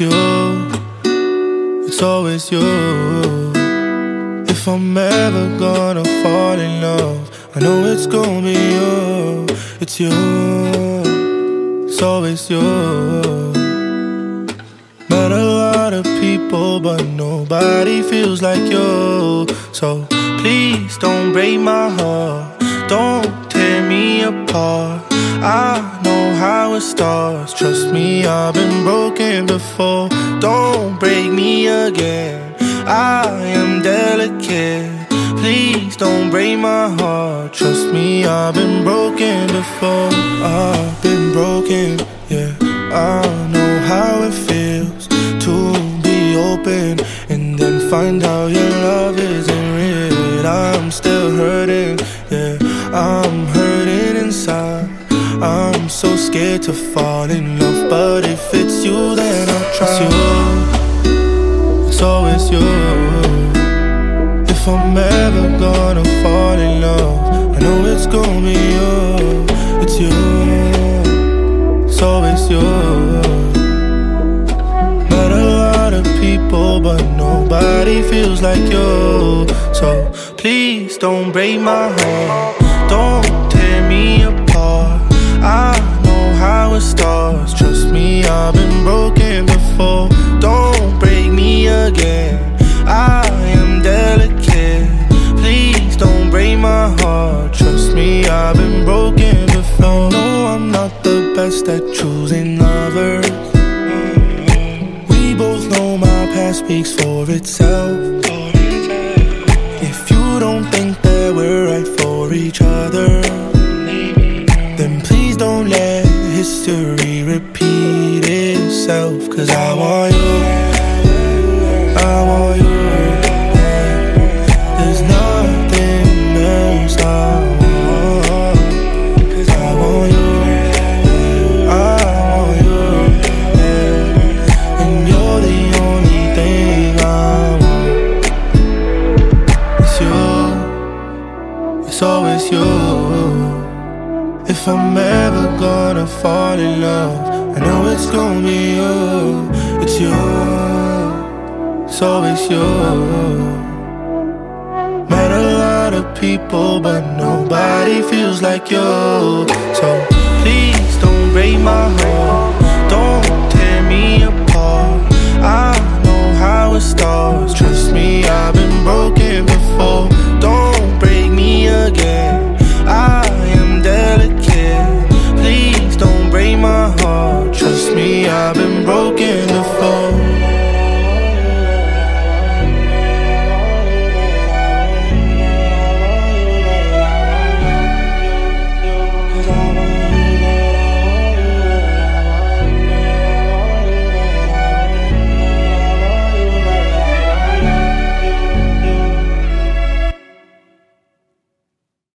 it's always you. If I'm ever gonna fall in love, I know it's gonna be you. It's you, it's always you. Met a lot of people, but nobody feels like you. So please don't break my heart, don't tear me apart. I know how it starts. Trust me, I've been broken before. Don't break me again. I am delicate. Please don't break my heart. Trust me, I've been broken before. I've been broken, yeah. I so scared to fall in love, but if it's you, then I'll try. It's you, it's always you. If I'm ever gonna fall in love, I know it's gonna be you. It's you, it's always you. Met a lot of people, but nobody feels like you. So please don't break my heart, break my heart. Trust me, I've been broken before. No, I'm not the best at choosing lovers. We both know my past speaks for itself. If you don't think that we're right for each other, then please don't let history repeat itself. Cause I want you, it's you. If I'm ever gonna fall in love, I know it's gonna be you. It's you, it's always you. Met a lot of people, but nobody feels like you. So please don't break my heart, heart. Trust me, I've been broken.